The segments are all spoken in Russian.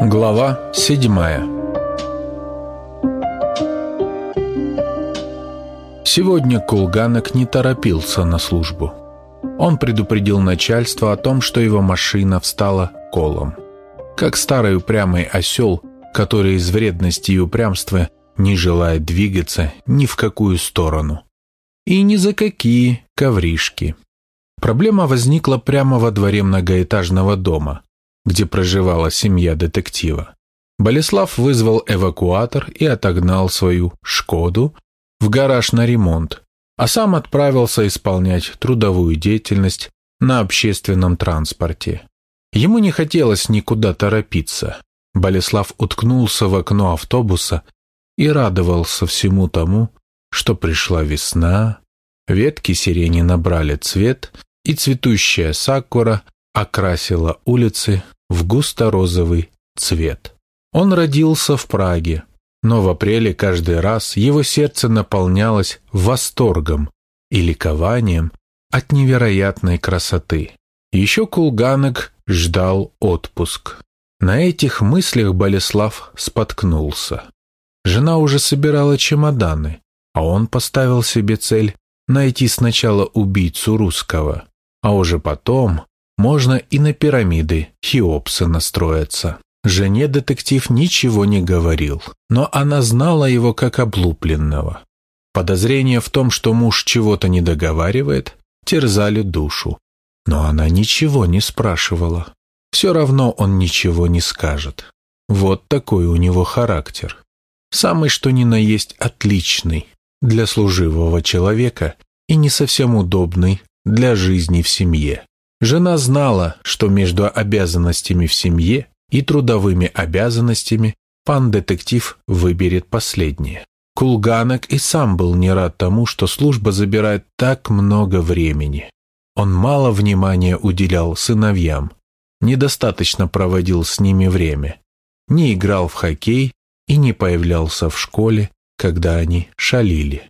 Глава седьмая Сегодня Кулганок не торопился на службу. Он предупредил начальство о том, что его машина встала колом. Как старый упрямый осел, который из вредности и упрямства не желает двигаться ни в какую сторону. И ни за какие ковришки. Проблема возникла прямо во дворе многоэтажного дома, где проживала семья детектива. Болеслав вызвал эвакуатор и отогнал свою «Шкоду» в гараж на ремонт, а сам отправился исполнять трудовую деятельность на общественном транспорте. Ему не хотелось никуда торопиться. Болеслав уткнулся в окно автобуса и радовался всему тому, что пришла весна, ветки сирени набрали цвет, и цветущая сакура окрасила улицы в густо-розовый цвет. Он родился в Праге, но в апреле каждый раз его сердце наполнялось восторгом и ликованием от невероятной красоты. Еще Кулганок ждал отпуск. На этих мыслях Болеслав споткнулся. Жена уже собирала чемоданы, а он поставил себе цель найти сначала убийцу русского, а уже потом можно и на пирамиды Хеопса настроиться. Жене детектив ничего не говорил, но она знала его как облупленного. Подозрения в том, что муж чего-то не договаривает, терзали душу. Но она ничего не спрашивала. Все равно он ничего не скажет. Вот такой у него характер. Самый что ни на есть отличный для служивого человека и не совсем удобный для жизни в семье. Жена знала, что между обязанностями в семье и трудовыми обязанностями пан детектив выберет последнее. Кулганок и сам был не рад тому, что служба забирает так много времени. Он мало внимания уделял сыновьям, недостаточно проводил с ними время, не играл в хоккей и не появлялся в школе, когда они шалили.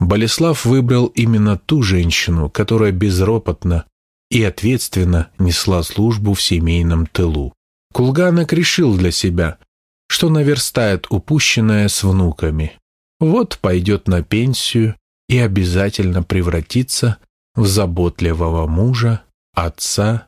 Болеслав выбрал именно ту женщину, которая безропотно и ответственно несла службу в семейном тылу. Кулганок решил для себя, что наверстает упущенное с внуками. Вот пойдет на пенсию и обязательно превратится в заботливого мужа, отца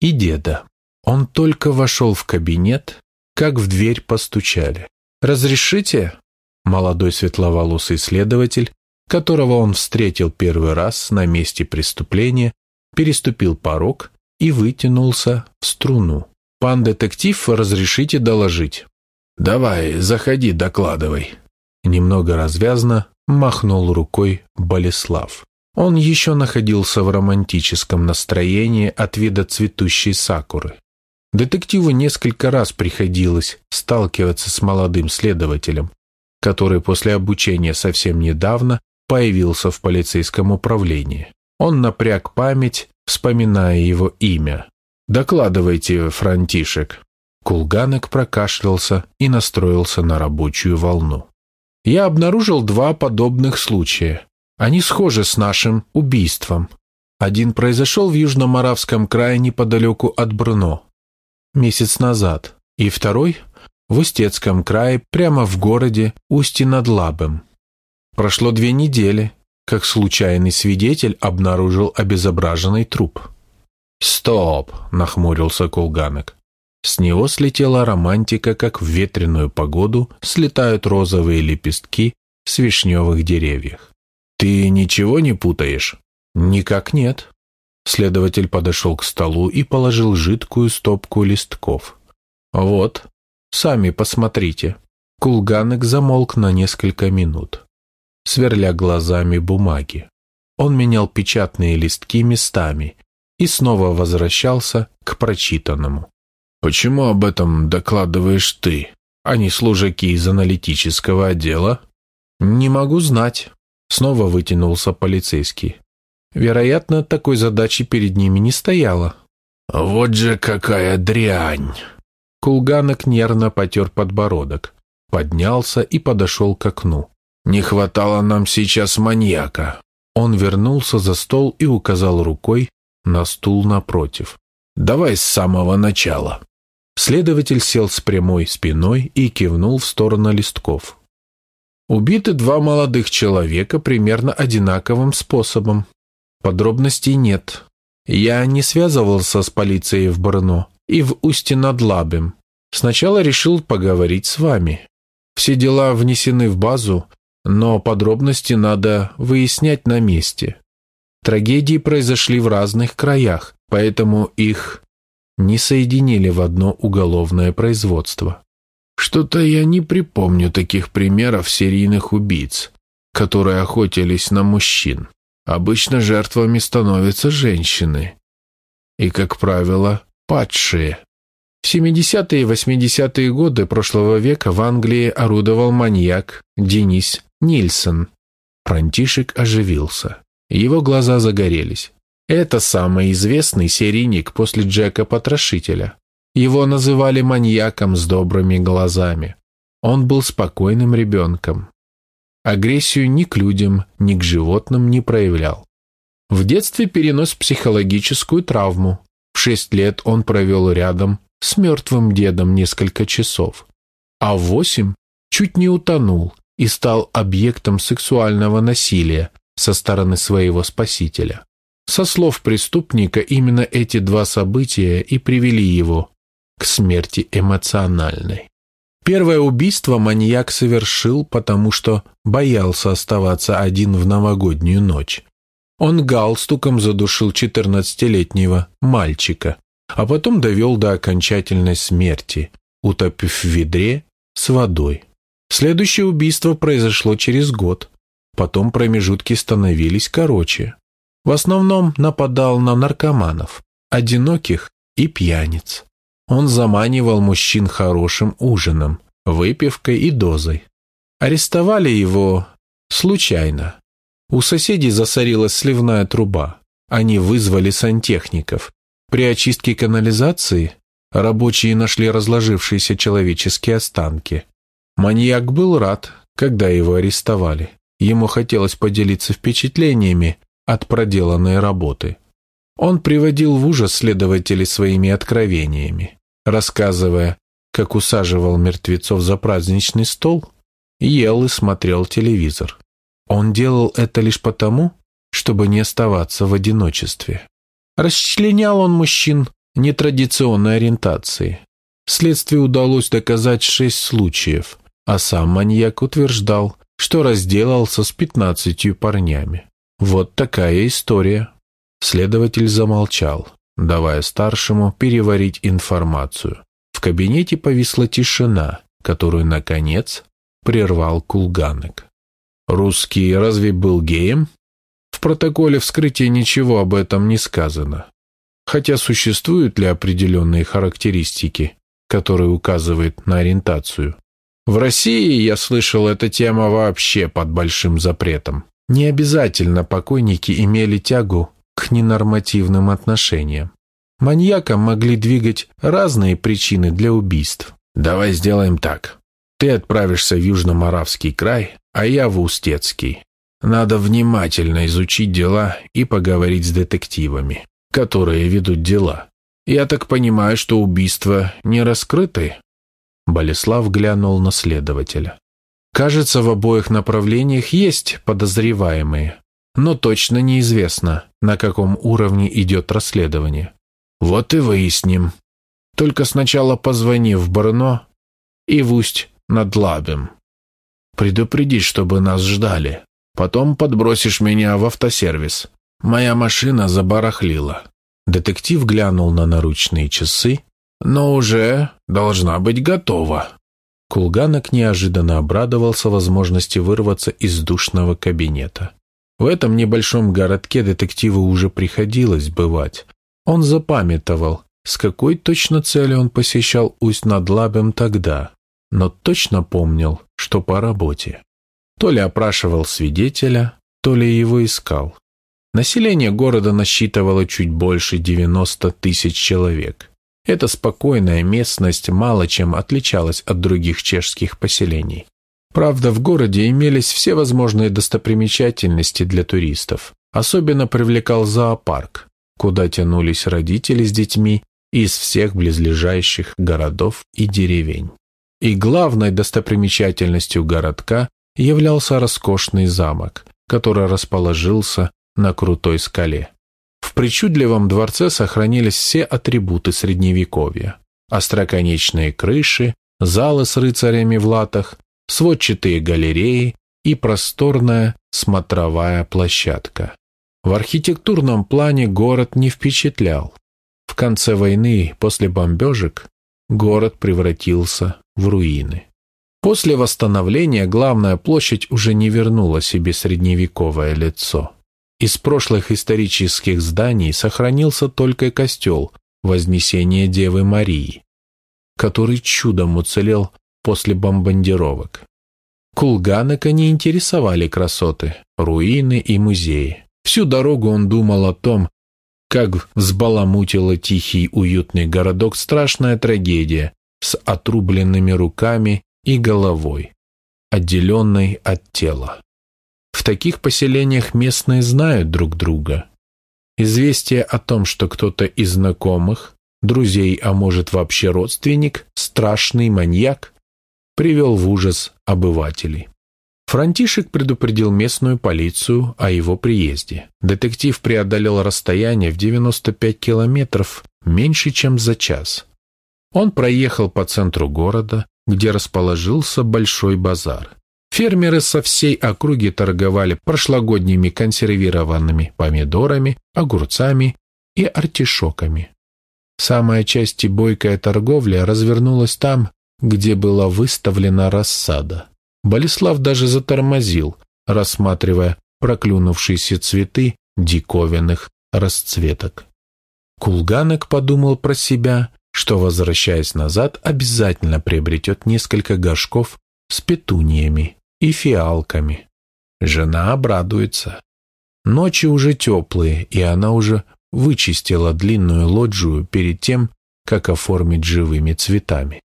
и деда. Он только вошел в кабинет, как в дверь постучали. «Разрешите?» Молодой светловолосый следователь которого он встретил первый раз на месте преступления, переступил порог и вытянулся в струну. «Пан детектив, разрешите доложить?» «Давай, заходи, докладывай». Немного развязно махнул рукой Болеслав. Он еще находился в романтическом настроении от вида цветущей сакуры. Детективу несколько раз приходилось сталкиваться с молодым следователем, который после обучения совсем недавно появился в полицейском управлении. Он напряг память, вспоминая его имя. «Докладывайте, Франтишек». Кулганек прокашлялся и настроился на рабочую волну. «Я обнаружил два подобных случая. Они схожи с нашим убийством. Один произошел в Южно-Моравском крае неподалеку от Брно месяц назад, и второй – в Устецком крае прямо в городе Усти-над-Лабем. Прошло две недели, как случайный свидетель обнаружил обезображенный труп. «Стоп!» – нахмурился Кулганок. С него слетела романтика, как в ветреную погоду слетают розовые лепестки с вишневых деревьев. «Ты ничего не путаешь?» «Никак нет». Следователь подошел к столу и положил жидкую стопку листков. «Вот, сами посмотрите». Кулганок замолк на несколько минут сверля глазами бумаги. Он менял печатные листки местами и снова возвращался к прочитанному. «Почему об этом докладываешь ты, а не служаки из аналитического отдела?» «Не могу знать», — снова вытянулся полицейский. Вероятно, такой задачи перед ними не стояло. «Вот же какая дрянь!» Кулганок нервно потер подбородок, поднялся и подошел к окну. Не хватало нам сейчас маньяка. Он вернулся за стол и указал рукой на стул напротив. Давай с самого начала». Следователь сел с прямой спиной и кивнул в сторону листков. Убиты два молодых человека примерно одинаковым способом. Подробностей нет. Я не связывался с полицией в Брно и в Устье над Лабем. Сначала решил поговорить с вами. Все дела внесены в базу, но подробности надо выяснять на месте. Трагедии произошли в разных краях, поэтому их не соединили в одно уголовное производство. Что-то я не припомню таких примеров серийных убийц, которые охотились на мужчин. Обычно жертвами становятся женщины. И, как правило, падшие. В 70-е и 80-е годы прошлого века в Англии орудовал маньяк Денис Нильсон. Франтишек оживился. Его глаза загорелись. Это самый известный серийник после Джека Потрошителя. Его называли маньяком с добрыми глазами. Он был спокойным ребенком. Агрессию ни к людям, ни к животным не проявлял. В детстве перенес психологическую травму. В шесть лет он провел рядом с мертвым дедом несколько часов. А в восемь чуть не утонул и стал объектом сексуального насилия со стороны своего спасителя. Со слов преступника, именно эти два события и привели его к смерти эмоциональной. Первое убийство маньяк совершил, потому что боялся оставаться один в новогоднюю ночь. Он галстуком задушил 14-летнего мальчика, а потом довел до окончательной смерти, утопив в ведре с водой. Следующее убийство произошло через год. Потом промежутки становились короче. В основном нападал на наркоманов, одиноких и пьяниц. Он заманивал мужчин хорошим ужином, выпивкой и дозой. Арестовали его случайно. У соседей засорилась сливная труба. Они вызвали сантехников. При очистке канализации рабочие нашли разложившиеся человеческие останки. Маньяк был рад, когда его арестовали. Ему хотелось поделиться впечатлениями от проделанной работы. Он приводил в ужас следователей своими откровениями, рассказывая, как усаживал мертвецов за праздничный стол, ел и смотрел телевизор. Он делал это лишь потому, чтобы не оставаться в одиночестве. Расчленял он мужчин нетрадиционной ориентации. Следствию удалось доказать шесть случаев, а сам маньяк утверждал, что разделался с пятнадцатью парнями. Вот такая история. Следователь замолчал, давая старшему переварить информацию. В кабинете повисла тишина, которую, наконец, прервал Кулганек. «Русский разве был геем?» В протоколе вскрытия ничего об этом не сказано. Хотя существуют ли определенные характеристики, которые указывают на ориентацию? В России, я слышал, эта тема вообще под большим запретом. Не обязательно покойники имели тягу к ненормативным отношениям. Маньякам могли двигать разные причины для убийств. «Давай сделаем так. Ты отправишься в Южно-Моравский край, а я в Устецкий. Надо внимательно изучить дела и поговорить с детективами, которые ведут дела. Я так понимаю, что убийства не раскрыты?» Болеслав глянул на следователя. Кажется, в обоих направлениях есть подозреваемые, но точно неизвестно, на каком уровне идет расследование. Вот и выясним. Только сначала позвони в Брно и в Усть над Лабем. Предупреди, чтобы нас ждали. Потом подбросишь меня в автосервис. Моя машина забарахлила. Детектив глянул на наручные часы, но уже должна быть готова. Кулганок неожиданно обрадовался возможности вырваться из душного кабинета. В этом небольшом городке детективу уже приходилось бывать. Он запамятовал, с какой точно целью он посещал усть над Лабем тогда, но точно помнил, что по работе. То ли опрашивал свидетеля, то ли его искал. Население города насчитывало чуть больше 90 тысяч человек. Эта спокойная местность мало чем отличалась от других чешских поселений. Правда, в городе имелись все возможные достопримечательности для туристов. Особенно привлекал зоопарк, куда тянулись родители с детьми из всех близлежащих городов и деревень. И главной достопримечательностью городка являлся роскошный замок, который расположился на крутой скале. В причудливом дворце сохранились все атрибуты Средневековья. Остроконечные крыши, залы с рыцарями в латах, сводчатые галереи и просторная смотровая площадка. В архитектурном плане город не впечатлял. В конце войны, после бомбежек, город превратился в руины. После восстановления главная площадь уже не вернула себе средневековое лицо. Из прошлых исторических зданий сохранился только костел Вознесения Девы Марии, который чудом уцелел после бомбардировок. Кулганека не интересовали красоты, руины и музеи. Всю дорогу он думал о том, как взбаламутила тихий уютный городок страшная трагедия с отрубленными руками и головой, отделенной от тела. В таких поселениях местные знают друг друга. Известие о том, что кто-то из знакомых, друзей, а может вообще родственник, страшный маньяк, привел в ужас обывателей. Франтишек предупредил местную полицию о его приезде. Детектив преодолел расстояние в 95 километров меньше, чем за час. Он проехал по центру города, где расположился большой базар. Фермеры со всей округи торговали прошлогодними консервированными помидорами, огурцами и артишоками. Самая часть и бойкая торговля развернулась там, где была выставлена рассада. Болеслав даже затормозил, рассматривая проклюнувшиеся цветы диковинных расцветок. Кулганок подумал про себя, что, возвращаясь назад, обязательно приобретет несколько горшков с петуниями и фиалками. Жена обрадуется. Ночи уже теплые, и она уже вычистила длинную лоджию перед тем, как оформить живыми цветами.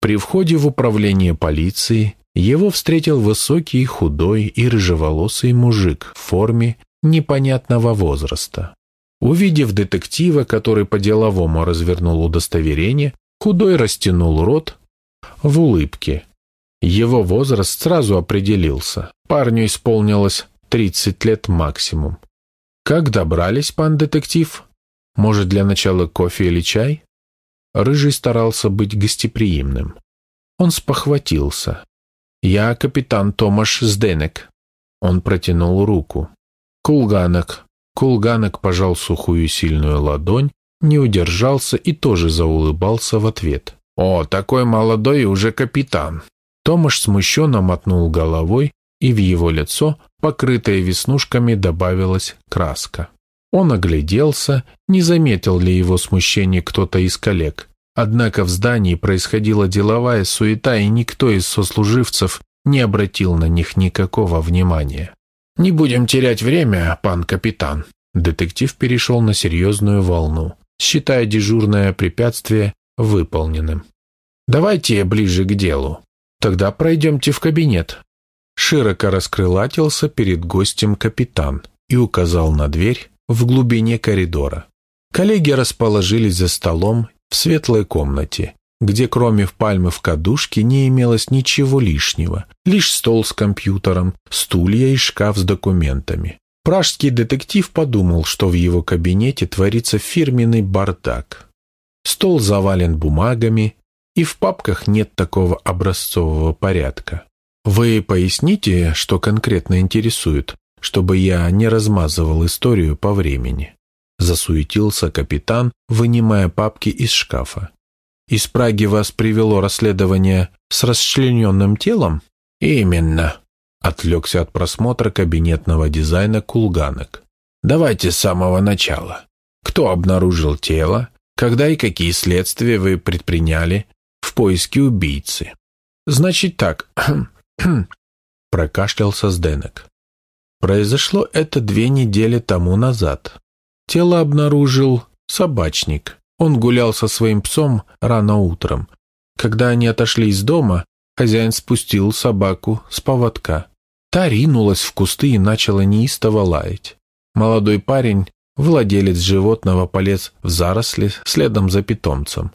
При входе в управление полиции его встретил высокий, худой и рыжеволосый мужик в форме непонятного возраста. Увидев детектива, который по-деловому развернул удостоверение, худой растянул рот в улыбке. Его возраст сразу определился. Парню исполнилось 30 лет максимум. «Как добрались, пан детектив? Может, для начала кофе или чай?» Рыжий старался быть гостеприимным. Он спохватился. «Я капитан Томаш Сденек». Он протянул руку. «Кулганок». Кулганок пожал сухую сильную ладонь, не удержался и тоже заулыбался в ответ. «О, такой молодой и уже капитан». Томаш смущенно мотнул головой, и в его лицо, покрытое веснушками, добавилась краска. Он огляделся, не заметил ли его смущения кто-то из коллег. Однако в здании происходила деловая суета, и никто из сослуживцев не обратил на них никакого внимания. «Не будем терять время, пан капитан». Детектив перешел на серьезную волну, считая дежурное препятствие выполненным. «Давайте ближе к делу. Тогда пройдемте в кабинет». Широко раскрылатился перед гостем капитан и указал на дверь в глубине коридора. Коллеги расположились за столом в светлой комнате, где кроме пальмы в кадушке не имелось ничего лишнего, лишь стол с компьютером, стулья и шкаф с документами. Пражский детектив подумал, что в его кабинете творится фирменный бардак. Стол завален бумагами, и в папках нет такого образцового порядка. Вы поясните, что конкретно интересует, чтобы я не размазывал историю по времени. Засуетился капитан, вынимая папки из шкафа. Из Праги вас привело расследование с расчлененным телом? Именно. Отвлекся от просмотра кабинетного дизайна кулганок. Давайте с самого начала. Кто обнаружил тело? Когда и какие следствия вы предприняли в поиске убийцы? Значит так, прокашлялся Сденек. Произошло это две недели тому назад. Тело обнаружил собачник. Он гулял со своим псом рано утром. Когда они отошли из дома, хозяин спустил собаку с поводка. Та ринулась в кусты и начала неистово лаять. Молодой парень владелец животного полез в заросли следом за питомцем.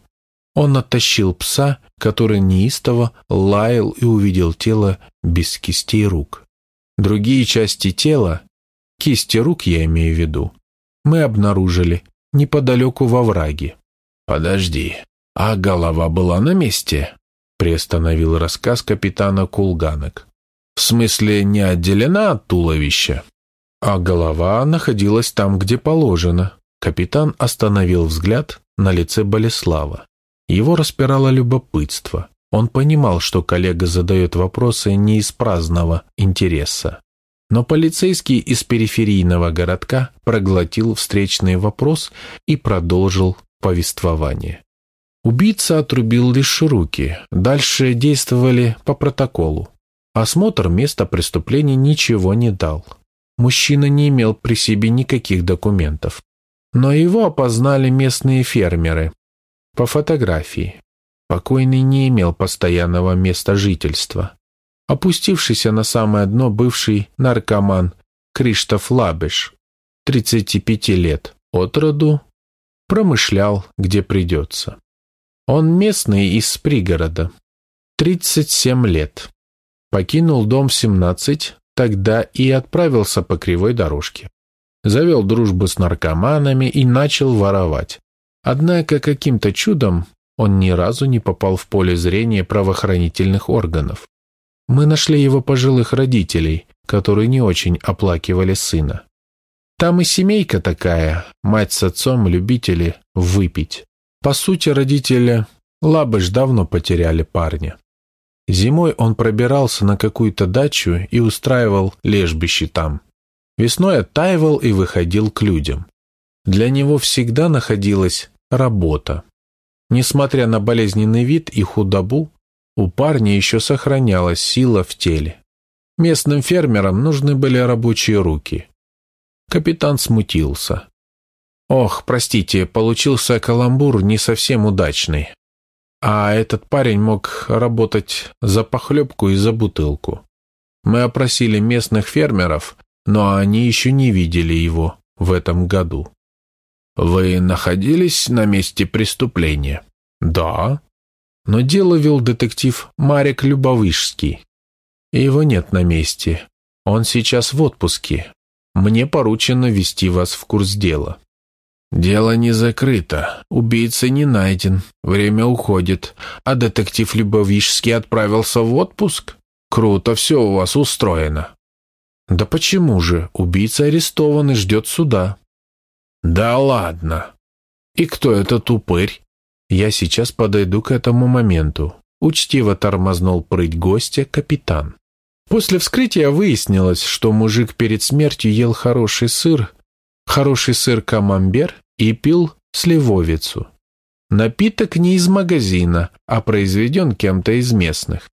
Он оттащил пса, который неистово лаял и увидел тело без кистей рук. Другие части тела, кисти рук я имею в виду, мы обнаружили неподалеку во враге. «Подожди, а голова была на месте?» приостановил рассказ капитана Кулганок. «В смысле, не отделена от туловища?» А голова находилась там, где положено. Капитан остановил взгляд на лице Болеслава. Его распирало любопытство. Он понимал, что коллега задает вопросы не из праздного интереса. Но полицейский из периферийного городка проглотил встречный вопрос и продолжил повествование. Убийца отрубил лишь руки, дальше действовали по протоколу. Осмотр места преступления ничего не дал. Мужчина не имел при себе никаких документов. Но его опознали местные фермеры. По фотографии. Покойный не имел постоянного места жительства опустившийся на самое дно бывший наркоман Криштоф Лабеш, 35 лет от роду, промышлял, где придется. Он местный из пригорода, 37 лет. Покинул дом в 17, тогда и отправился по кривой дорожке. Завел дружбу с наркоманами и начал воровать. Однако каким-то чудом он ни разу не попал в поле зрения правоохранительных органов. Мы нашли его пожилых родителей, которые не очень оплакивали сына. Там и семейка такая, мать с отцом любители выпить. По сути, родители Лабыш давно потеряли парня. Зимой он пробирался на какую-то дачу и устраивал лежбище там. Весной оттаивал и выходил к людям. Для него всегда находилась работа. Несмотря на болезненный вид и худобу, у парня еще сохранялась сила в теле. Местным фермерам нужны были рабочие руки. Капитан смутился. Ох, простите, получился каламбур не совсем удачный. А этот парень мог работать за похлебку и за бутылку. Мы опросили местных фермеров, но они еще не видели его в этом году. «Вы находились на месте преступления?» «Да», но дело вел детектив Марик Любовышский. Его нет на месте. Он сейчас в отпуске. Мне поручено вести вас в курс дела. Дело не закрыто. Убийца не найден. Время уходит. А детектив Любовишский отправился в отпуск? Круто все у вас устроено. Да почему же? Убийца арестован и ждет суда. Да ладно. И кто этот упырь? Я сейчас подойду к этому моменту. Учтиво тормознул прыть гостя капитан. После вскрытия выяснилось, что мужик перед смертью ел хороший сыр, хороший сыр камамбер и пил сливовицу. Напиток не из магазина, а произведен кем-то из местных.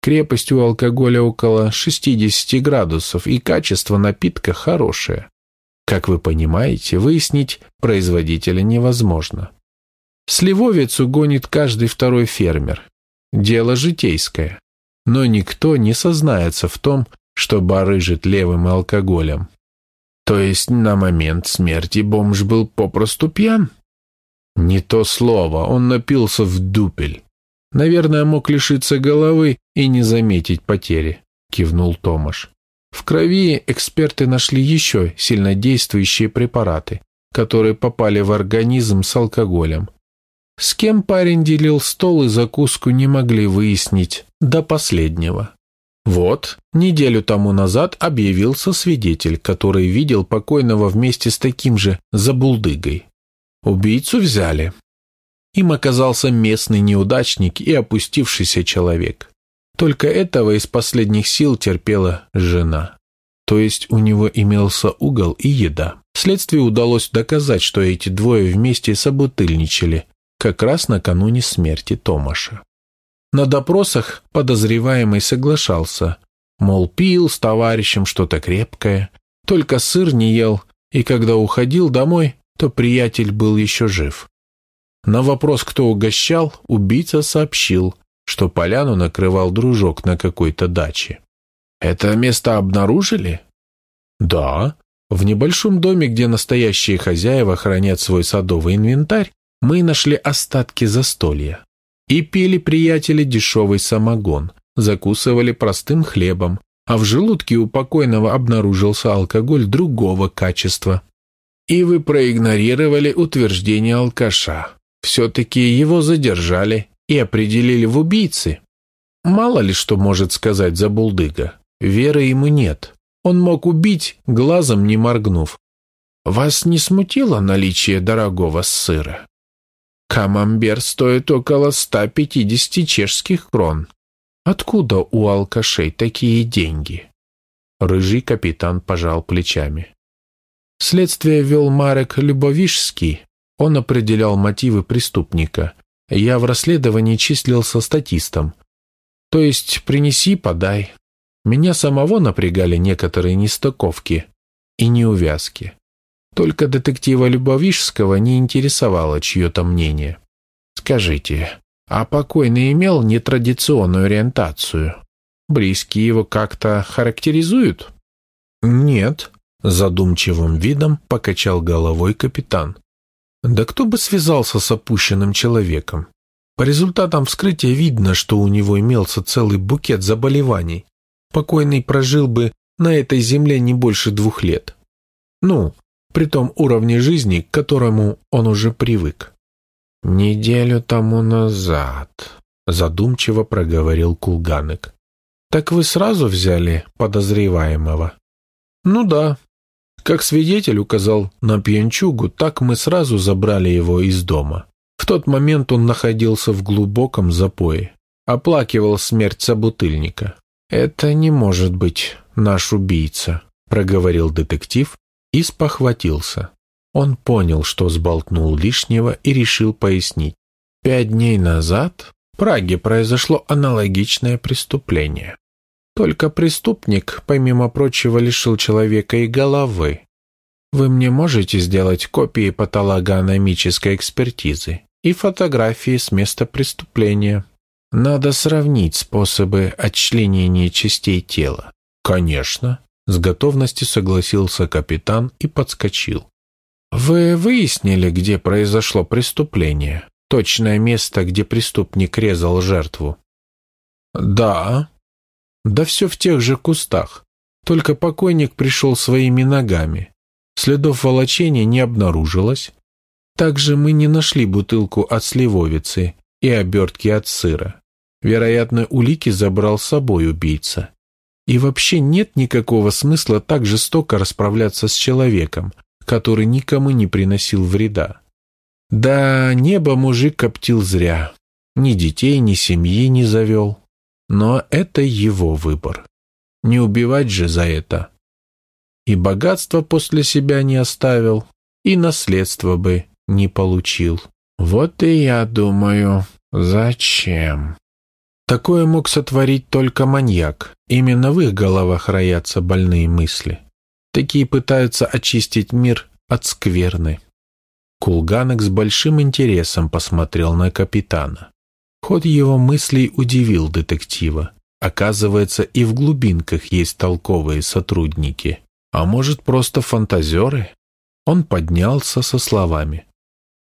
Крепость у алкоголя около 60 градусов, и качество напитка хорошее. Как вы понимаете, выяснить производителя невозможно. Сливовицу гонит каждый второй фермер. Дело житейское. Но никто не сознается в том, что барыжит левым алкоголем. То есть на момент смерти бомж был попросту пьян? Не то слово, он напился в дупель. Наверное, мог лишиться головы и не заметить потери, кивнул Томаш. В крови эксперты нашли еще сильнодействующие препараты, которые попали в организм с алкоголем, с кем парень делил стол и закуску не могли выяснить до последнего. Вот, неделю тому назад объявился свидетель, который видел покойного вместе с таким же забулдыгой. Убийцу взяли. Им оказался местный неудачник и опустившийся человек. Только этого из последних сил терпела жена. То есть у него имелся угол и еда. Следствию удалось доказать, что эти двое вместе собутыльничали, как раз накануне смерти Томаша. На допросах подозреваемый соглашался, мол, пил с товарищем что-то крепкое, только сыр не ел, и когда уходил домой, то приятель был еще жив. На вопрос, кто угощал, убийца сообщил, что поляну накрывал дружок на какой-то даче. «Это место обнаружили?» «Да. В небольшом доме, где настоящие хозяева хранят свой садовый инвентарь, мы нашли остатки застолья. И пили приятели дешевый самогон, закусывали простым хлебом, а в желудке у покойного обнаружился алкоголь другого качества. И вы проигнорировали утверждение алкаша. Все-таки его задержали и определили в убийцы. Мало ли что может сказать забулдыга. Веры ему нет. Он мог убить, глазом не моргнув. Вас не смутило наличие дорогого сыра? Камамбер стоит около 150 чешских крон. Откуда у алкашей такие деньги? Рыжий капитан пожал плечами. Следствие вел Марек Любовишский. Он определял мотивы преступника. Я в расследовании числился статистом. То есть принеси, подай. Меня самого напрягали некоторые нестыковки и неувязки. Только детектива Любовишского не интересовало чье-то мнение. Скажите, а покойный имел нетрадиционную ориентацию? Близкие его как-то характеризуют? Нет, задумчивым видом покачал головой капитан. Да кто бы связался с опущенным человеком? По результатам вскрытия видно, что у него имелся целый букет заболеваний, покойный прожил бы на этой земле не больше двух лет. Ну, при том уровне жизни, к которому он уже привык. «Неделю тому назад», — задумчиво проговорил Кулганек. «Так вы сразу взяли подозреваемого?» «Ну да. Как свидетель указал на пьянчугу, так мы сразу забрали его из дома. В тот момент он находился в глубоком запое, оплакивал смерть собутыльника. «Это не может быть наш убийца», — проговорил детектив и спохватился. Он понял, что сболтнул лишнего и решил пояснить. Пять дней назад в Праге произошло аналогичное преступление. Только преступник, помимо прочего, лишил человека и головы. Вы мне можете сделать копии патологоаномической экспертизы и фотографии с места преступления? Надо сравнить способы отчленения частей тела. Конечно, с готовностью согласился капитан и подскочил. Вы выяснили, где произошло преступление? Точное место, где преступник резал жертву? Да. Да все в тех же кустах. Только покойник пришел своими ногами. Следов волочения не обнаружилось. Также мы не нашли бутылку от сливовицы и обертки от сыра. Вероятно, улики забрал с собой убийца. И вообще нет никакого смысла так жестоко расправляться с человеком, который никому не приносил вреда. Да, небо мужик коптил зря. Ни детей, ни семьи не завел. Но это его выбор. Не убивать же за это. И богатство после себя не оставил, и наследство бы не получил. Вот и я думаю, зачем? Такое мог сотворить только маньяк. Именно в их головах роятся больные мысли. Такие пытаются очистить мир от скверны. Кулганок с большим интересом посмотрел на капитана. Ход его мыслей удивил детектива. Оказывается, и в глубинках есть толковые сотрудники. А может, просто фантазеры? Он поднялся со словами.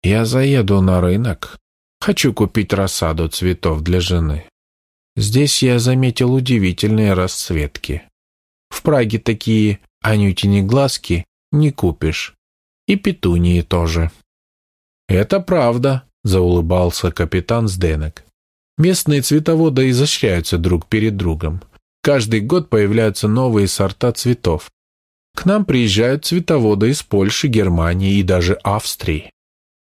«Я заеду на рынок. Хочу купить рассаду цветов для жены. Здесь я заметил удивительные расцветки. В Праге такие анютини глазки не купишь. И петунии тоже. «Это правда», — заулыбался капитан Сденек. «Местные цветоводы изощряются друг перед другом. Каждый год появляются новые сорта цветов. К нам приезжают цветоводы из Польши, Германии и даже Австрии».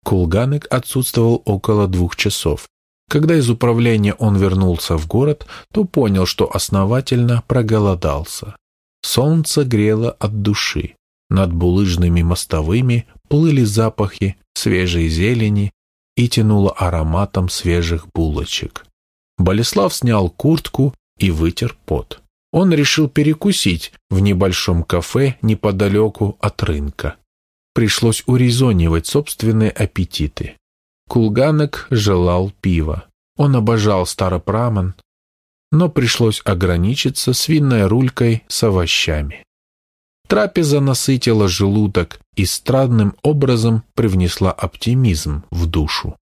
Кулганек отсутствовал около двух часов. Когда из управления он вернулся в город, то понял, что основательно проголодался. Солнце грело от души. Над булыжными мостовыми плыли запахи свежей зелени и тянуло ароматом свежих булочек. Болеслав снял куртку и вытер пот. Он решил перекусить в небольшом кафе неподалеку от рынка. Пришлось урезонивать собственные аппетиты. Кулганок желал пива. Он обожал старопраман, но пришлось ограничиться свиной рулькой с овощами. Трапеза насытила желудок и странным образом привнесла оптимизм в душу.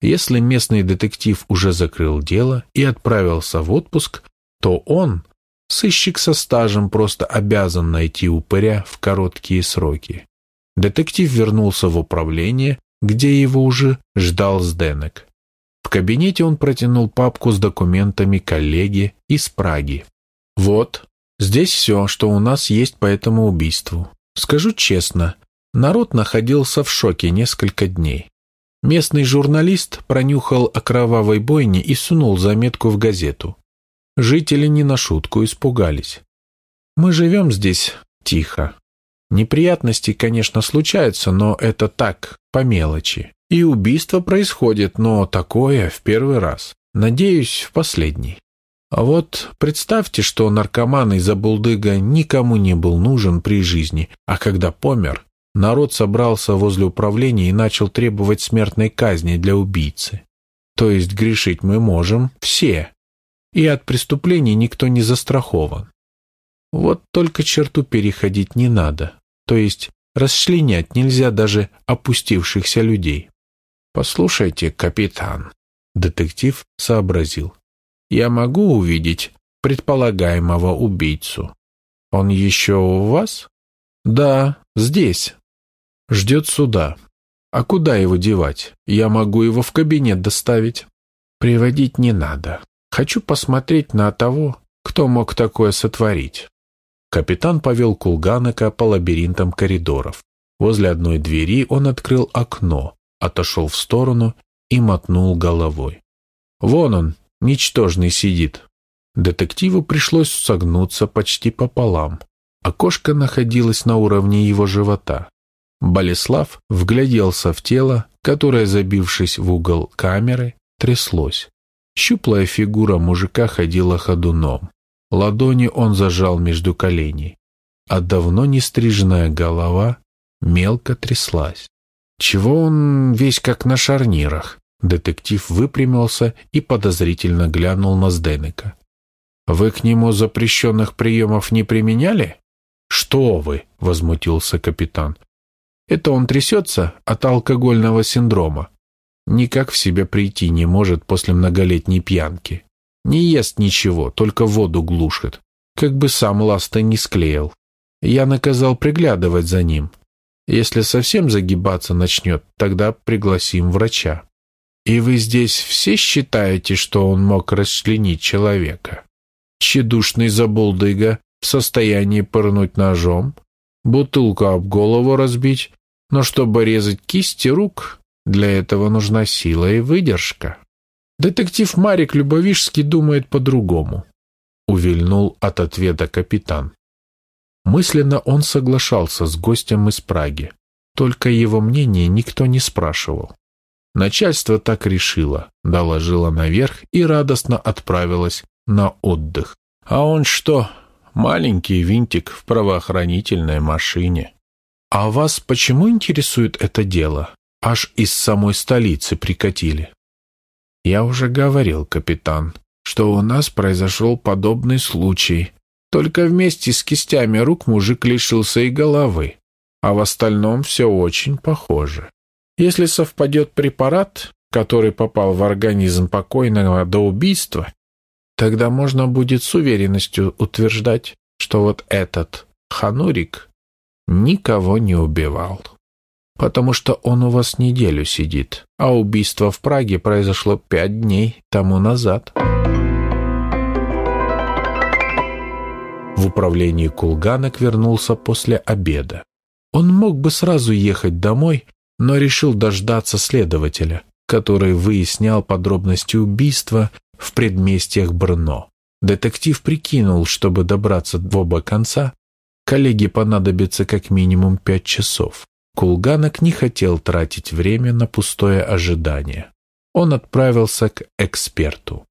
Если местный детектив уже закрыл дело и отправился в отпуск, то он, сыщик со стажем, просто обязан найти упыря в короткие сроки. Детектив вернулся в управление, где его уже ждал Сденек. В кабинете он протянул папку с документами коллеги из Праги. «Вот, здесь все, что у нас есть по этому убийству. Скажу честно, народ находился в шоке несколько дней. Местный журналист пронюхал о кровавой бойне и сунул заметку в газету. Жители не на шутку испугались. Мы живем здесь тихо. Неприятности, конечно, случаются, но это так, по мелочи. И убийство происходит, но такое в первый раз. Надеюсь, в последний. А вот представьте, что наркоман из Абулдыга никому не был нужен при жизни, а когда помер, народ собрался возле управления и начал требовать смертной казни для убийцы. То есть грешить мы можем все, и от преступлений никто не застрахован. Вот только черту переходить не надо, то есть расчленять нельзя даже опустившихся людей. «Послушайте, капитан», — детектив сообразил, — «я могу увидеть предполагаемого убийцу. Он еще у вас?» «Да, здесь», Ждет суда. А куда его девать? Я могу его в кабинет доставить. Приводить не надо. Хочу посмотреть на того, кто мог такое сотворить. Капитан повел Кулганака по лабиринтам коридоров. Возле одной двери он открыл окно, отошел в сторону и мотнул головой. Вон он, ничтожный, сидит. Детективу пришлось согнуться почти пополам. Окошко находилось на уровне его живота. Болеслав вгляделся в тело, которое, забившись в угол камеры, тряслось. Щуплая фигура мужика ходила ходуном. Ладони он зажал между коленей, а давно не стриженная голова мелко тряслась. Чего он весь как на шарнирах? Детектив выпрямился и подозрительно глянул на Сденека. «Вы к нему запрещенных приемов не применяли?» «Что вы!» — возмутился капитан. Это он трясется от алкогольного синдрома. Никак в себя прийти не может после многолетней пьянки. Не ест ничего, только воду глушит. Как бы сам ласта не склеил. Я наказал приглядывать за ним. Если совсем загибаться начнет, тогда пригласим врача. И вы здесь все считаете, что он мог расчленить человека? Чедушный забулдыга в состоянии пырнуть ножом, бутылку об голову разбить, но чтобы резать кисти рук, для этого нужна сила и выдержка. Детектив Марик Любовишский думает по-другому. Увильнул от ответа капитан. Мысленно он соглашался с гостем из Праги. Только его мнение никто не спрашивал. Начальство так решило, доложило наверх и радостно отправилось на отдых. А он что, маленький винтик в правоохранительной машине. А вас почему интересует это дело? Аж из самой столицы прикатили. Я уже говорил, капитан, что у нас произошел подобный случай. Только вместе с кистями рук мужик лишился и головы. А в остальном все очень похоже. Если совпадет препарат, который попал в организм покойного до убийства, Тогда можно будет с уверенностью утверждать, что вот этот Ханурик никого не убивал. Потому что он у вас неделю сидит, а убийство в Праге произошло пять дней тому назад. В управлении Кулганок вернулся после обеда. Он мог бы сразу ехать домой, но решил дождаться следователя, который выяснял подробности убийства в предместьях Брно. Детектив прикинул, чтобы добраться в оба конца, коллеге понадобится как минимум пять часов. Кулганок не хотел тратить время на пустое ожидание. Он отправился к эксперту.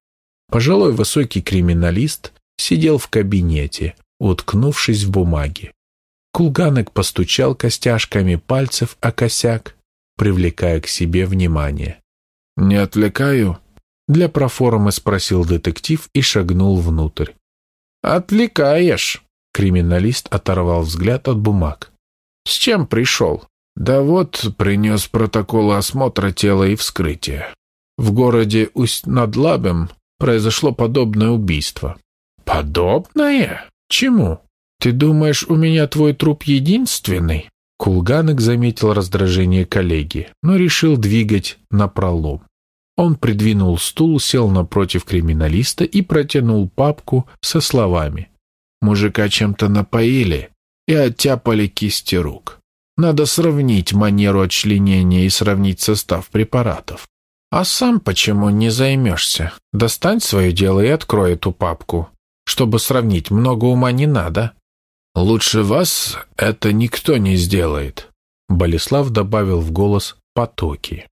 Пожилой высокий криминалист сидел в кабинете, уткнувшись в бумаги. Кулганок постучал костяшками пальцев о косяк, привлекая к себе внимание. «Не отвлекаю?» Для проформы спросил детектив и шагнул внутрь. «Отвлекаешь!» Криминалист оторвал взгляд от бумаг. «С чем пришел?» «Да вот, принес протоколы осмотра тела и вскрытия. В городе Усть-над-Лабем произошло подобное убийство». «Подобное? Чему? Ты думаешь, у меня твой труп единственный?» Кулганок заметил раздражение коллеги, но решил двигать напролом. Он придвинул стул, сел напротив криминалиста и протянул папку со словами. «Мужика чем-то напоили и оттяпали кисти рук. Надо сравнить манеру отчленения и сравнить состав препаратов. А сам почему не займешься? Достань свое дело и открой эту папку. Чтобы сравнить, много ума не надо. Лучше вас это никто не сделает. Болеслав добавил в голос потоки.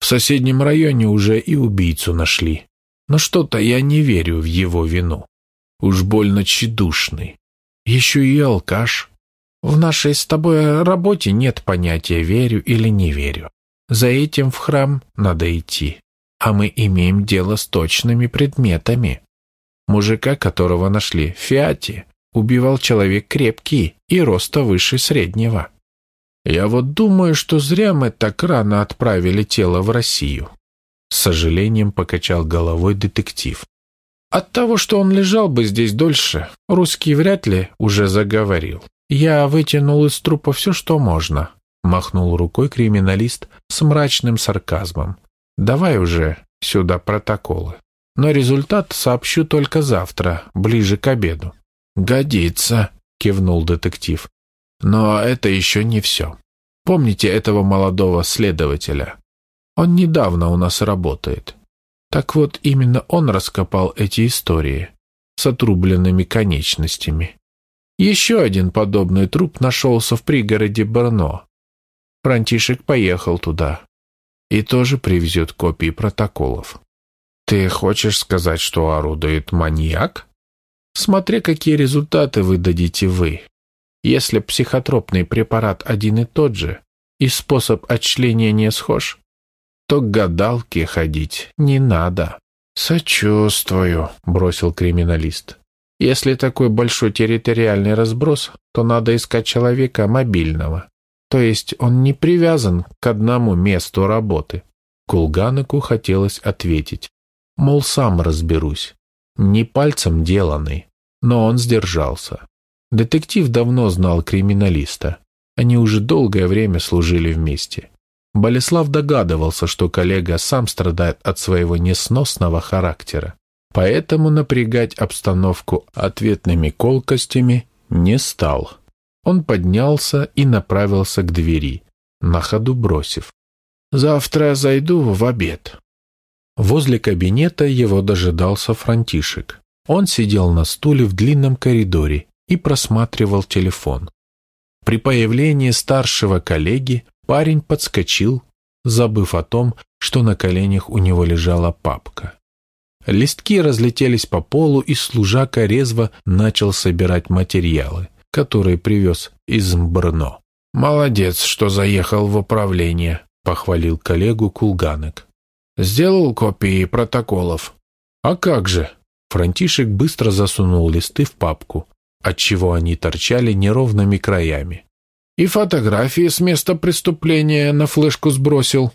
В соседнем районе уже и убийцу нашли. Но что-то я не верю в его вину. Уж больно тщедушный. Еще и алкаш. В нашей с тобой работе нет понятия «верю» или «не верю». За этим в храм надо идти. А мы имеем дело с точными предметами. Мужика, которого нашли в Фиате, убивал человек крепкий и роста выше среднего. Я вот думаю, что зря мы так рано отправили тело в Россию. С сожалением покачал головой детектив. От того, что он лежал бы здесь дольше, русский вряд ли уже заговорил. Я вытянул из трупа все, что можно, махнул рукой криминалист с мрачным сарказмом. Давай уже сюда протоколы. Но результат сообщу только завтра, ближе к обеду. Годится, кивнул детектив. Но это еще не все. Помните этого молодого следователя? Он недавно у нас работает. Так вот, именно он раскопал эти истории с отрубленными конечностями. Еще один подобный труп нашелся в пригороде Брно. Франтишек поехал туда и тоже привезет копии протоколов. Ты хочешь сказать, что орудует маньяк? Смотри, какие результаты вы дадите вы. Если психотропный препарат один и тот же, и способ отчленения схож, то к гадалке ходить не надо. «Сочувствую», — бросил криминалист. «Если такой большой территориальный разброс, то надо искать человека мобильного. То есть он не привязан к одному месту работы». Кулганыку хотелось ответить. Мол, сам разберусь. Не пальцем деланный. Но он сдержался. Детектив давно знал криминалиста. Они уже долгое время служили вместе. Болеслав догадывался, что коллега сам страдает от своего несносного характера. Поэтому напрягать обстановку ответными колкостями не стал. Он поднялся и направился к двери, на ходу бросив. «Завтра зайду в обед». Возле кабинета его дожидался Франтишек. Он сидел на стуле в длинном коридоре и просматривал телефон. При появлении старшего коллеги парень подскочил, забыв о том, что на коленях у него лежала папка. Листки разлетелись по полу, и служака резво начал собирать материалы, которые привез из Мбрно. «Молодец, что заехал в управление», — похвалил коллегу Кулганек. «Сделал копии протоколов». «А как же?» Франтишек быстро засунул листы в папку, отчего они торчали неровными краями. «И фотографии с места преступления на флешку сбросил».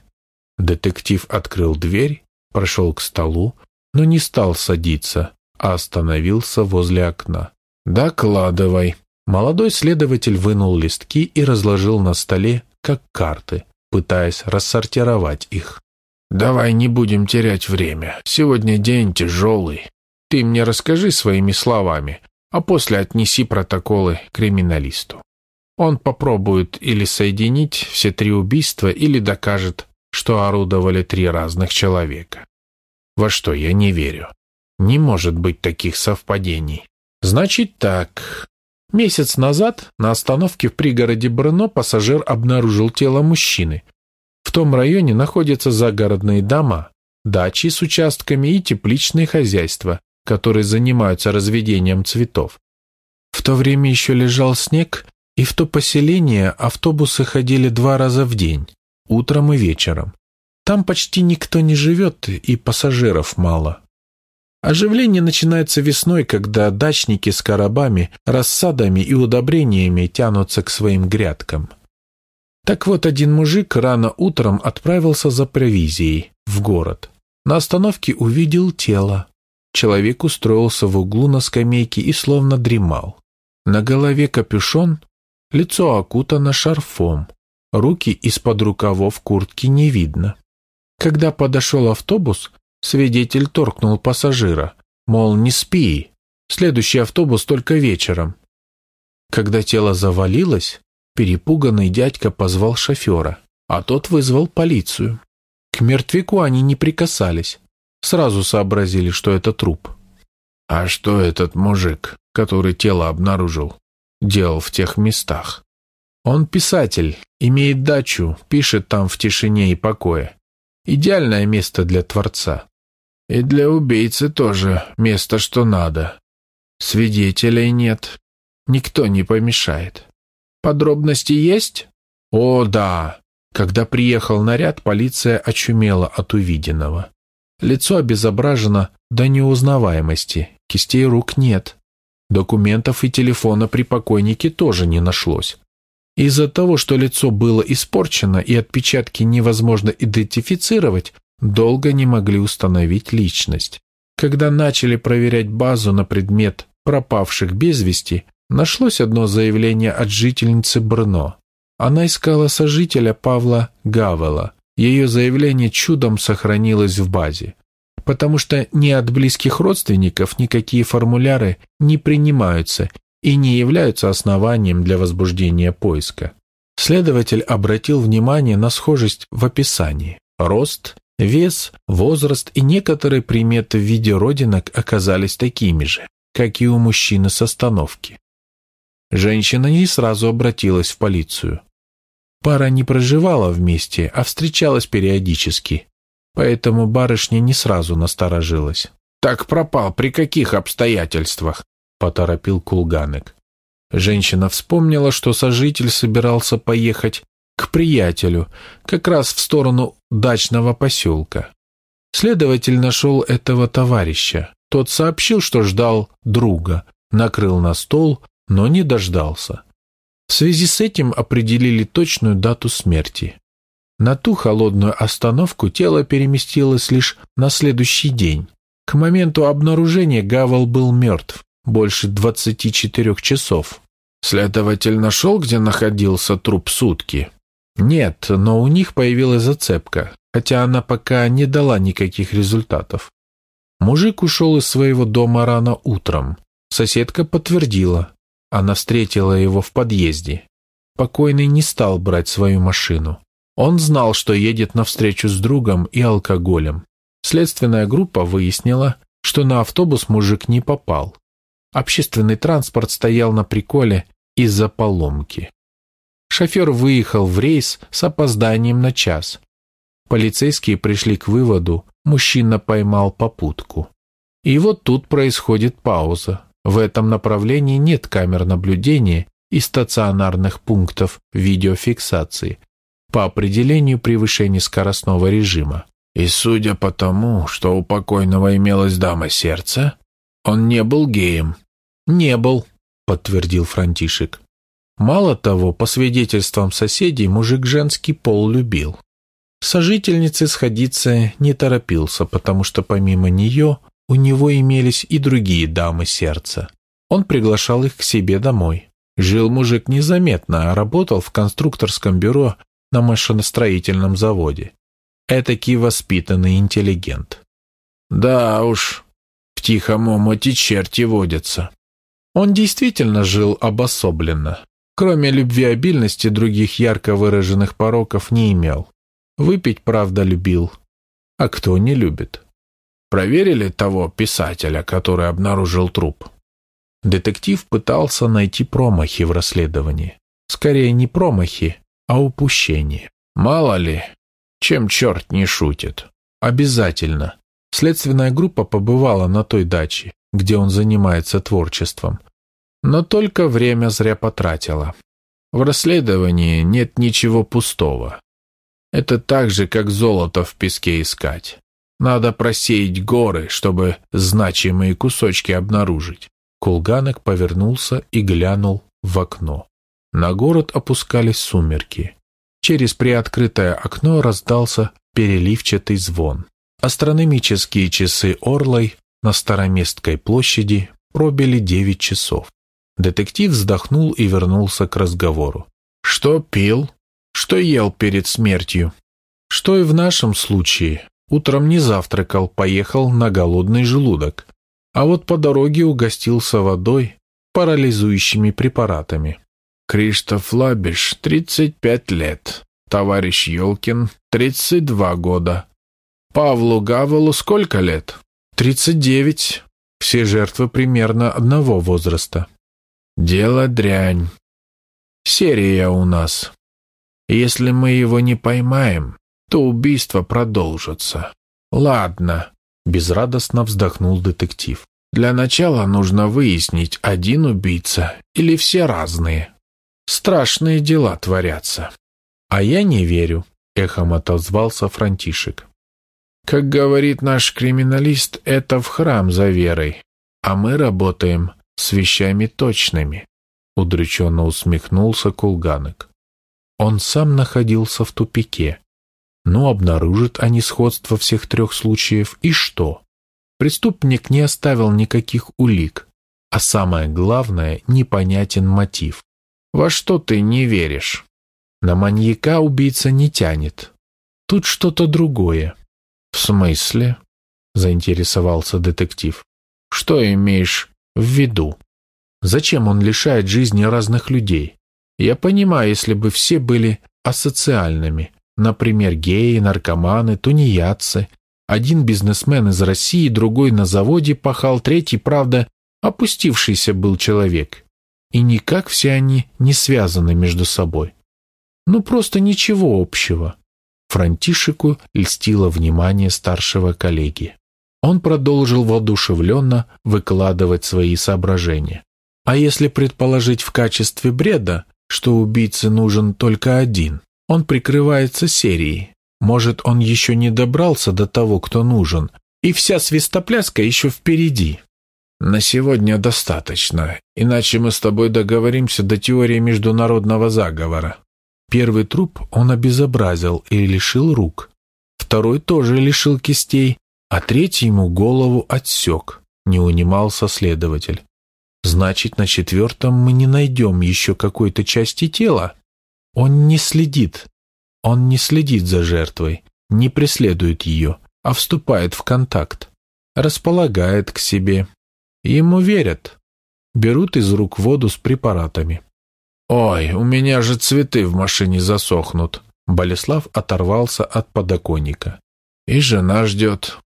Детектив открыл дверь, прошел к столу, но не стал садиться, а остановился возле окна. «Докладывай». Молодой следователь вынул листки и разложил на столе, как карты, пытаясь рассортировать их. «Давай не будем терять время. Сегодня день тяжелый. Ты мне расскажи своими словами, а после отнеси протоколы криминалисту. Он попробует или соединить все три убийства, или докажет, что орудовали три разных человека. Во что я не верю. Не может быть таких совпадений. Значит так. Месяц назад на остановке в пригороде Брно пассажир обнаружил тело мужчины. В том районе находятся загородные дома, дачи с участками и тепличные хозяйства, которые занимаются разведением цветов. В то время еще лежал снег, и в то поселение автобусы ходили два раза в день, утром и вечером. Там почти никто не живет, и пассажиров мало. Оживление начинается весной, когда дачники с коробами, рассадами и удобрениями тянутся к своим грядкам. Так вот, один мужик рано утром отправился за провизией в город. На остановке увидел тело. Человек устроился в углу на скамейке и словно дремал. На голове капюшон, лицо окутано шарфом, руки из-под рукавов куртки не видно. Когда подошел автобус, свидетель торкнул пассажира, мол, не спи, следующий автобус только вечером. Когда тело завалилось, перепуганный дядька позвал шофера, а тот вызвал полицию. К мертвяку они не прикасались, сразу сообразили, что это труп. А что этот мужик, который тело обнаружил, делал в тех местах? Он писатель, имеет дачу, пишет там в тишине и покое. Идеальное место для творца. И для убийцы тоже место, что надо. Свидетелей нет. Никто не помешает. Подробности есть? О, да. Когда приехал наряд, полиция очумела от увиденного. Лицо обезображено до неузнаваемости, кистей рук нет. Документов и телефона при покойнике тоже не нашлось. Из-за того, что лицо было испорчено и отпечатки невозможно идентифицировать, долго не могли установить личность. Когда начали проверять базу на предмет пропавших без вести, нашлось одно заявление от жительницы Брно. Она искала сожителя Павла Гавела. Ее заявление чудом сохранилось в базе, потому что ни от близких родственников никакие формуляры не принимаются и не являются основанием для возбуждения поиска. Следователь обратил внимание на схожесть в описании. Рост, вес, возраст и некоторые приметы в виде родинок оказались такими же, как и у мужчины с остановки. Женщина не сразу обратилась в полицию. Пара не проживала вместе, а встречалась периодически, поэтому барышня не сразу насторожилась. «Так пропал при каких обстоятельствах?» — поторопил Кулганек. Женщина вспомнила, что сожитель собирался поехать к приятелю, как раз в сторону дачного поселка. Следователь нашел этого товарища. Тот сообщил, что ждал друга, накрыл на стол, но не дождался. В связи с этим определили точную дату смерти. На ту холодную остановку тело переместилось лишь на следующий день. К моменту обнаружения Гавал был мертв больше 24 часов. Следователь нашел, где находился труп сутки? Нет, но у них появилась зацепка, хотя она пока не дала никаких результатов. Мужик ушел из своего дома рано утром. Соседка подтвердила. Она встретила его в подъезде. Покойный не стал брать свою машину. Он знал, что едет навстречу с другом и алкоголем. Следственная группа выяснила, что на автобус мужик не попал. Общественный транспорт стоял на приколе из-за поломки. Шофер выехал в рейс с опозданием на час. Полицейские пришли к выводу, мужчина поймал попутку. И вот тут происходит пауза. В этом направлении нет камер наблюдения и стационарных пунктов видеофиксации по определению превышения скоростного режима. И судя по тому, что у покойного имелась дама сердца, он не был геем. Не был, подтвердил Франтишек. Мало того, по свидетельствам соседей, мужик женский пол любил. Сожительницы сходиться не торопился, потому что помимо нее у него имелись и другие дамы сердца. Он приглашал их к себе домой. Жил мужик незаметно, а работал в конструкторском бюро на машиностроительном заводе. Этакий воспитанный интеллигент. Да уж, в тихом омуте черти водятся. Он действительно жил обособленно. Кроме любвеобильности, других ярко выраженных пороков не имел. Выпить, правда, любил. А кто не любит? Проверили того писателя, который обнаружил труп? Детектив пытался найти промахи в расследовании. Скорее не промахи, а упущения. Мало ли, чем черт не шутит. Обязательно. Следственная группа побывала на той даче, где он занимается творчеством. Но только время зря потратила. В расследовании нет ничего пустого. Это так же, как золото в песке искать. Надо просеять горы, чтобы значимые кусочки обнаружить. Кулганок повернулся и глянул в окно. На город опускались сумерки. Через приоткрытое окно раздался переливчатый звон. Астрономические часы Орлой на Староместской площади пробили девять часов. Детектив вздохнул и вернулся к разговору. «Что пил? Что ел перед смертью?» «Что и в нашем случае. Утром не завтракал, поехал на голодный желудок. А вот по дороге угостился водой, парализующими препаратами. Криштоф Лабиш, 35 лет. Товарищ Ёлкин, 32 года. Павлу Гавелу сколько лет? 39. Все жертвы примерно одного возраста. Дело дрянь. Серия у нас. Если мы его не поймаем, то убийство продолжится. Ладно, безрадостно вздохнул детектив. Для начала нужно выяснить, один убийца или все разные. Страшные дела творятся. А я не верю, эхом отозвался Франтишек. Как говорит наш криминалист, это в храм за верой, а мы работаем с вещами точными. Удрученно усмехнулся Кулганок. Он сам находился в тупике. Ну, обнаружат они сходство всех трех случаев, и что? Преступник не оставил никаких улик, а самое главное, непонятен мотив. Во что ты не веришь? На маньяка убийца не тянет. Тут что-то другое. В смысле? Заинтересовался детектив. Что имеешь в виду? Зачем он лишает жизни разных людей? Я понимаю, если бы все были асоциальными, Например, геи, наркоманы, тунеядцы. Один бизнесмен из России, другой на заводе пахал, третий, правда, опустившийся был человек. И никак все они не связаны между собой. Ну, просто ничего общего. Франтишику льстило внимание старшего коллеги. Он продолжил воодушевленно выкладывать свои соображения. А если предположить в качестве бреда, что убийце нужен только один? Он прикрывается серией. Может, он еще не добрался до того, кто нужен, и вся свистопляска еще впереди. На сегодня достаточно, иначе мы с тобой договоримся до теории международного заговора. Первый труп он обезобразил и лишил рук. Второй тоже лишил кистей, а третий ему голову отсек, не унимался следователь. Значит, на четвертом мы не найдем еще какой-то части тела? Он не следит. Он не следит за жертвой, не преследует ее, а вступает в контакт, располагает к себе. Ему верят. Берут из рук воду с препаратами. «Ой, у меня же цветы в машине засохнут». Болеслав оторвался от подоконника. «И жена ждет.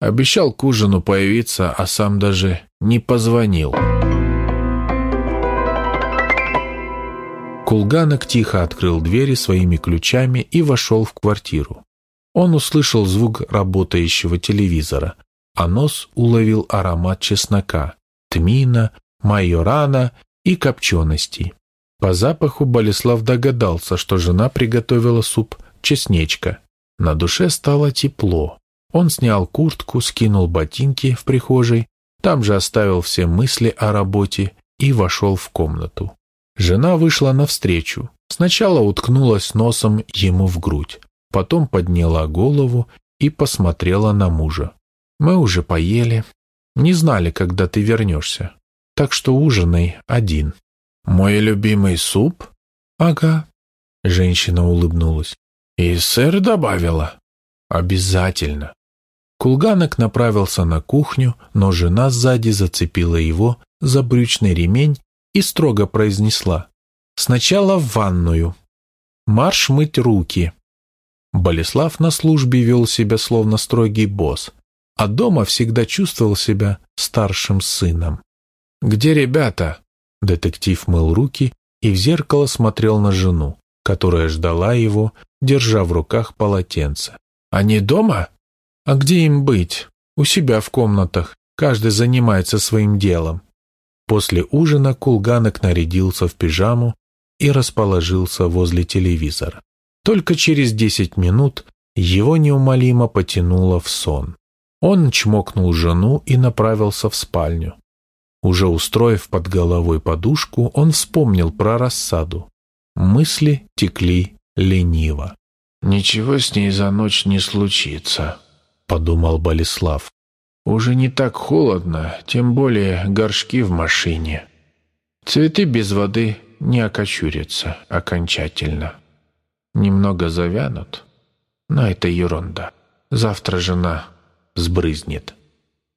Обещал к ужину появиться, а сам даже не позвонил». Кулганок тихо открыл двери своими ключами и вошел в квартиру. Он услышал звук работающего телевизора, а нос уловил аромат чеснока, тмина, майорана и копченостей. По запаху Болеслав догадался, что жена приготовила суп чеснечка. На душе стало тепло. Он снял куртку, скинул ботинки в прихожей, там же оставил все мысли о работе и вошел в комнату. Жена вышла навстречу. Сначала уткнулась носом ему в грудь, потом подняла голову и посмотрела на мужа. «Мы уже поели. Не знали, когда ты вернешься. Так что ужинай один». «Мой любимый суп?» «Ага». Женщина улыбнулась. «И сыр добавила?» «Обязательно». Кулганок направился на кухню, но жена сзади зацепила его за брючный ремень и строго произнесла «Сначала в ванную. Марш мыть руки». Болеслав на службе вел себя словно строгий босс, а дома всегда чувствовал себя старшим сыном. «Где ребята?» Детектив мыл руки и в зеркало смотрел на жену, которая ждала его, держа в руках полотенце. «Они дома?» «А где им быть? У себя в комнатах. Каждый занимается своим делом. После ужина Кулганок нарядился в пижаму и расположился возле телевизора. Только через десять минут его неумолимо потянуло в сон. Он чмокнул жену и направился в спальню. Уже устроив под головой подушку, он вспомнил про рассаду. Мысли текли лениво. «Ничего с ней за ночь не случится», — подумал Болеслав. «Уже не так холодно, тем более горшки в машине. Цветы без воды не окочурятся окончательно. Немного завянут, но это ерунда. Завтра жена сбрызнет».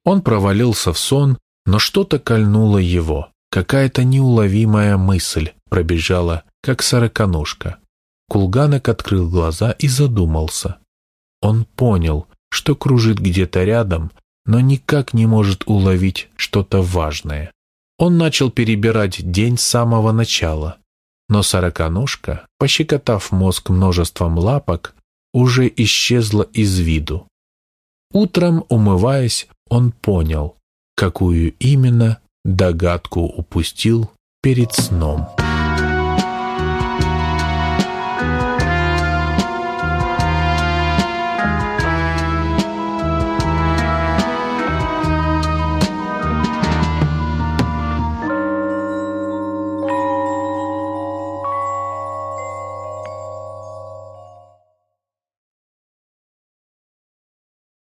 Он провалился в сон, но что-то кольнуло его. Какая-то неуловимая мысль пробежала, как сороконожка. Кулганок открыл глаза и задумался. Он понял, что кружит где-то рядом, но никак не может уловить что-то важное. Он начал перебирать день с самого начала, но сороконожка, пощекотав мозг множеством лапок, уже исчезла из виду. Утром, умываясь, он понял, какую именно догадку упустил перед сном.